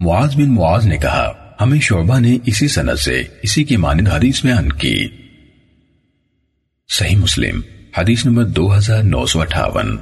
معاذ بن معاذ نے کہا، ہمیں شعبہ نے اسی سند سے اسی کی مانند حدیث بیان کی۔ صحیح مسلم، حدیث نمبر دو ہزار نو سو اٹھاون۔